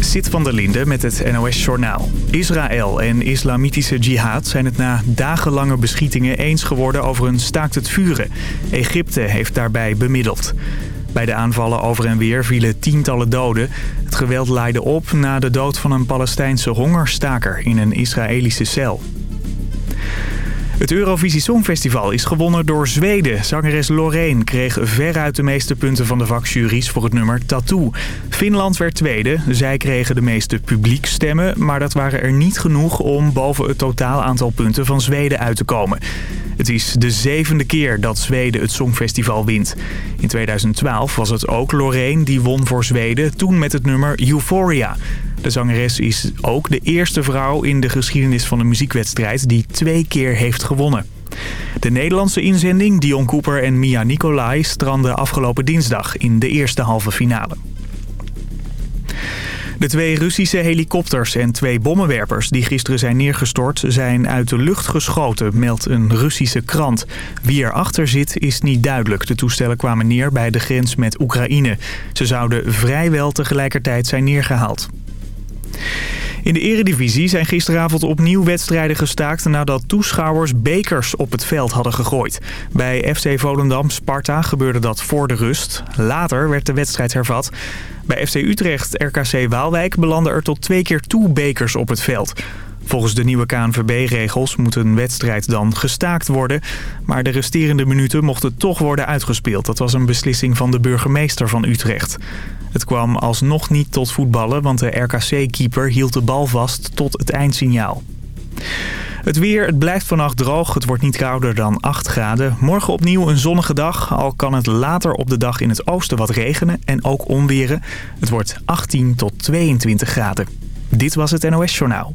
Zit van der Linde met het NOS-journaal. Israël en islamitische jihad zijn het na dagenlange beschietingen eens geworden over een staakt het vuren. Egypte heeft daarbij bemiddeld. Bij de aanvallen over en weer vielen tientallen doden. Het geweld leidde op na de dood van een Palestijnse hongerstaker in een Israëlische cel. Het Eurovisie Songfestival is gewonnen door Zweden. Zangeres Loreen kreeg veruit de meeste punten van de vakjuries voor het nummer Tattoo. Finland werd tweede. Zij kregen de meeste publiekstemmen, maar dat waren er niet genoeg om boven het totaal aantal punten van Zweden uit te komen. Het is de zevende keer dat Zweden het Songfestival wint. In 2012 was het ook Loreen die won voor Zweden, toen met het nummer Euphoria. De zangeres is ook de eerste vrouw in de geschiedenis van de muziekwedstrijd die twee keer heeft gewonnen. De Nederlandse inzending Dion Cooper en Mia Nicolai stranden afgelopen dinsdag in de eerste halve finale. De twee Russische helikopters en twee bommenwerpers die gisteren zijn neergestort... zijn uit de lucht geschoten, meldt een Russische krant. Wie erachter zit is niet duidelijk. De toestellen kwamen neer bij de grens met Oekraïne. Ze zouden vrijwel tegelijkertijd zijn neergehaald. In de eredivisie zijn gisteravond opnieuw wedstrijden gestaakt nadat toeschouwers bekers op het veld hadden gegooid. Bij FC Volendam-Sparta gebeurde dat voor de rust. Later werd de wedstrijd hervat. Bij FC Utrecht RKC Waalwijk belanden er tot twee keer toe bekers op het veld. Volgens de nieuwe KNVB-regels moet een wedstrijd dan gestaakt worden. Maar de resterende minuten mochten toch worden uitgespeeld. Dat was een beslissing van de burgemeester van Utrecht. Het kwam alsnog niet tot voetballen, want de RKC-keeper hield de bal vast tot het eindsignaal. Het weer, het blijft vannacht droog. Het wordt niet kouder dan 8 graden. Morgen opnieuw een zonnige dag. Al kan het later op de dag in het oosten wat regenen en ook onweren. Het wordt 18 tot 22 graden. Dit was het NOS Journaal.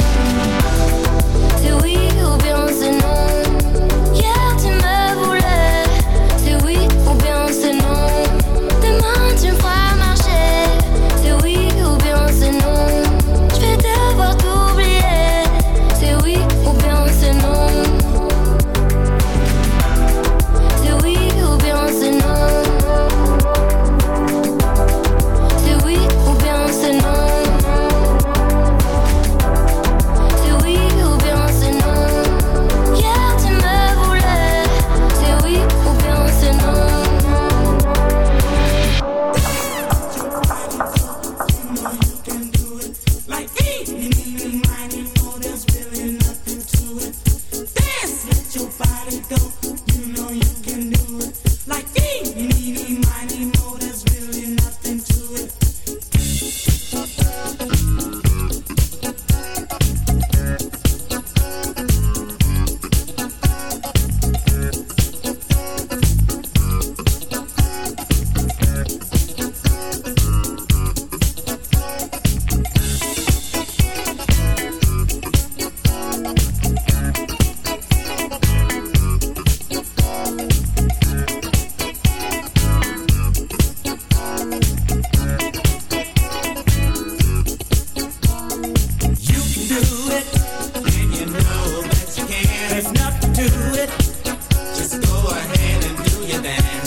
Yeah.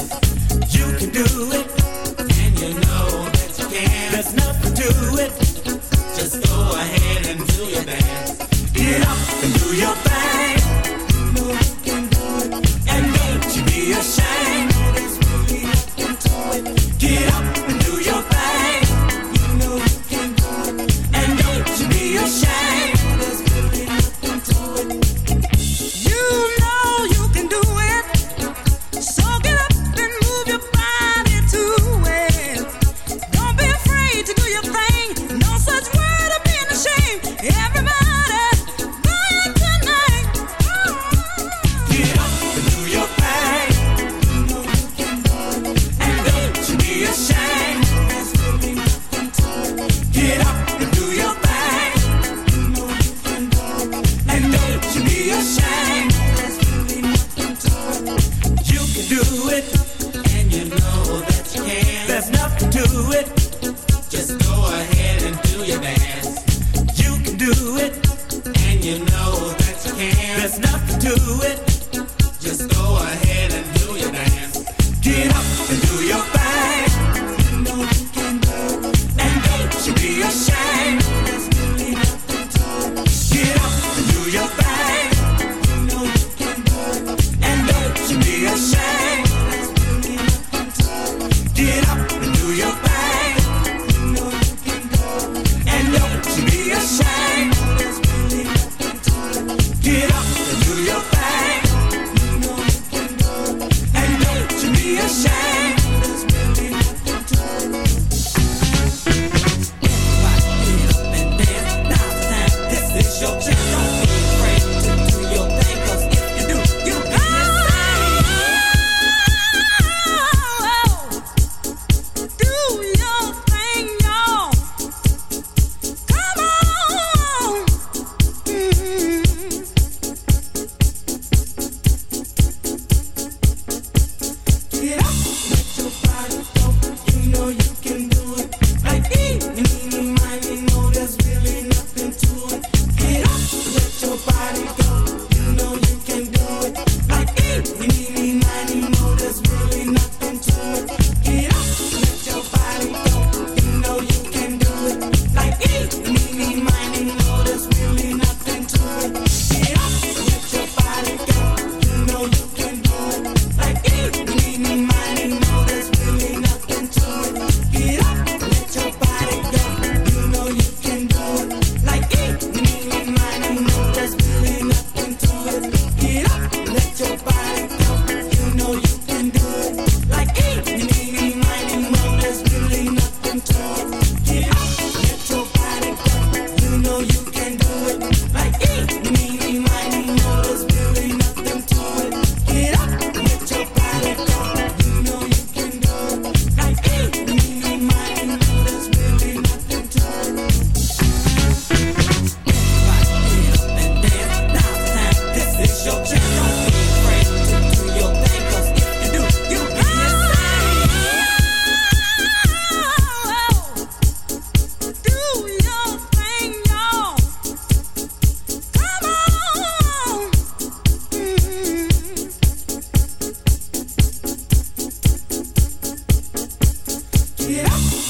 it up.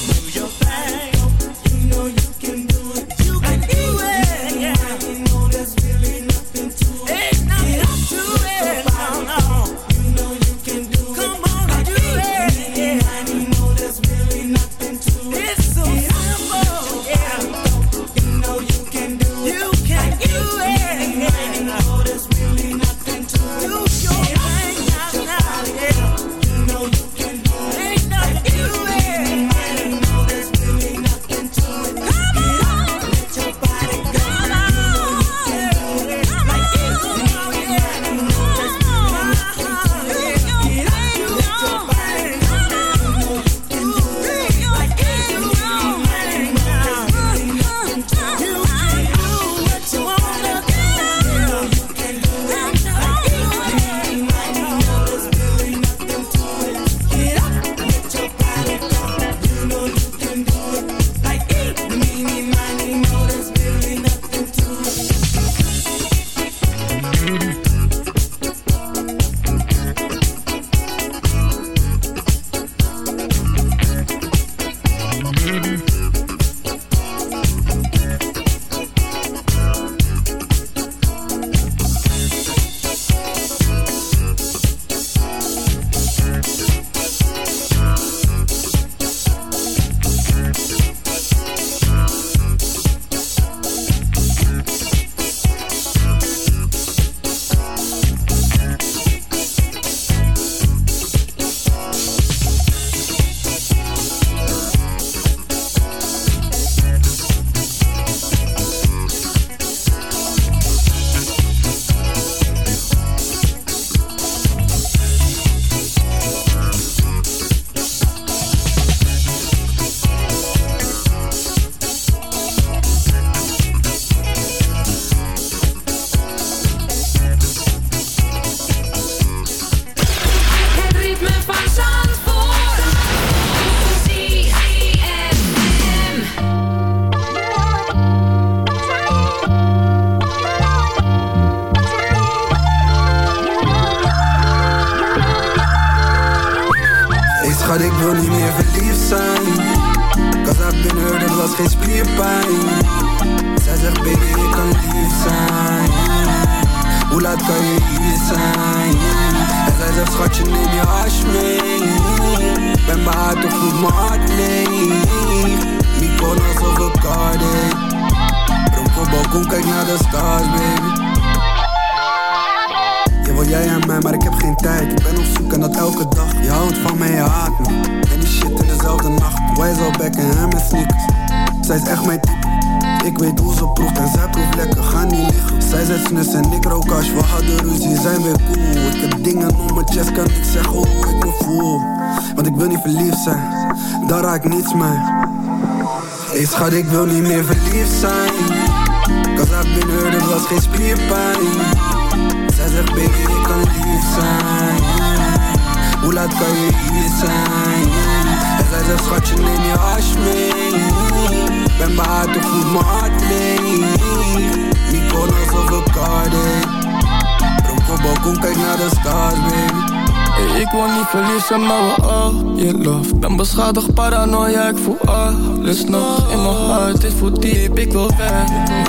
wil niet verliezen, maar we al je love. Ben beschadigd, paranoia, ik voel alles nog In mijn hart, dit voelt diep, ik wil weg.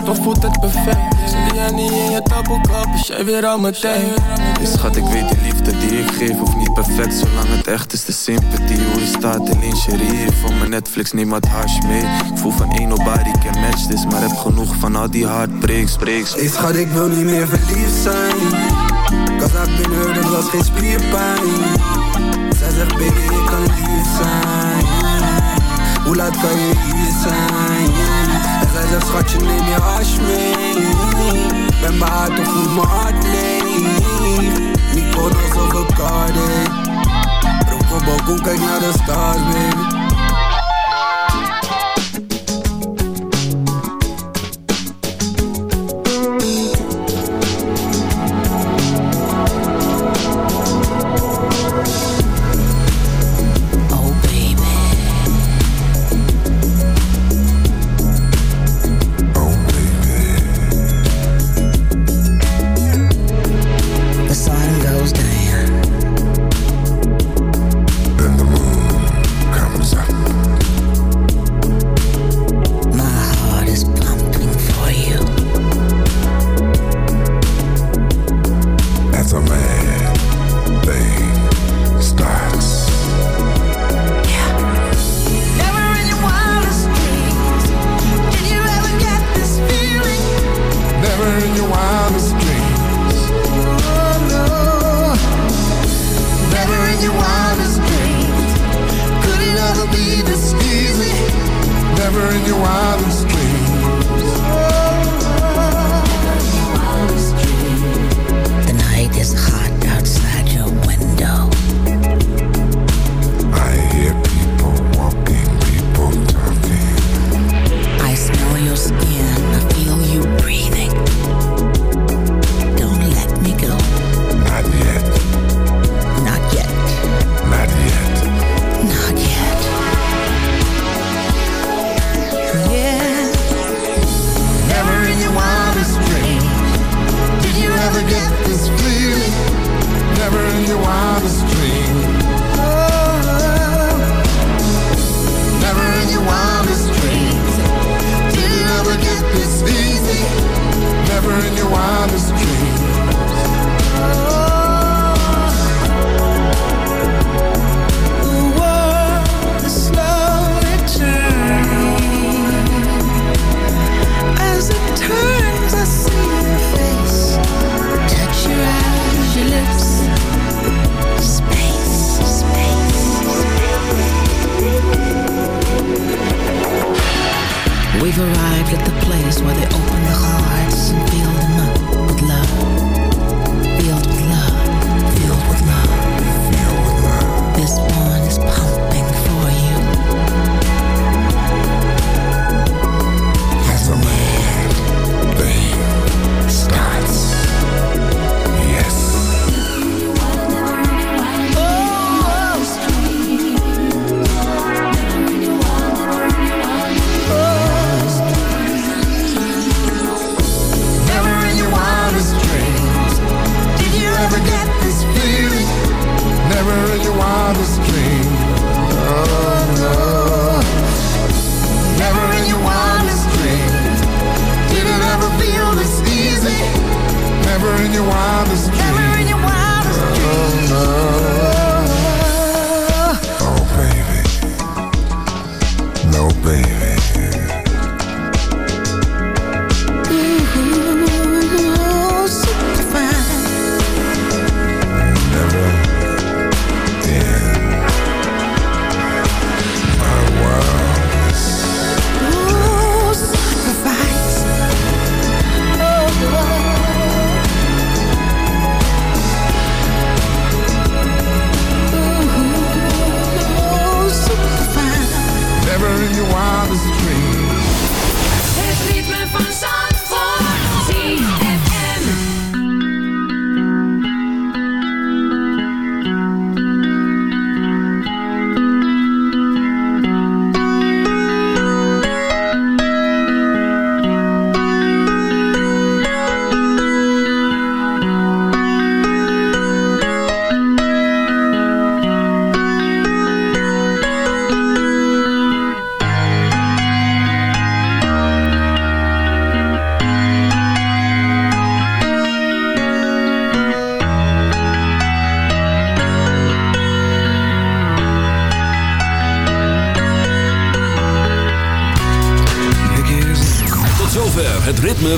Toch voelt het perfect. Zit jij niet in je tabbelkap, is jij weer aan mijn tijd. Dus schat, ik weet de liefde die ik geef hoeft niet perfect Zolang het echt is, de sympathie. Hoe je staat in lingerie van mijn Netflix, neem wat hash mee. Ik voel van één nobody can match this Maar heb genoeg van al die heartbreaks, breaks. Ik schat, ik wil niet meer verliefd zijn. Cause I've been hurt, er was geen spierpijn. Zij zegt baby ik kan lief zijn. Hoe laat kan je hier zijn? En zij zegt schatje neem je hash mee. Ben behaard of moet mijn hart leeg. Niet voor ons of een kaart Rook op balkon kijk naar de stars baby.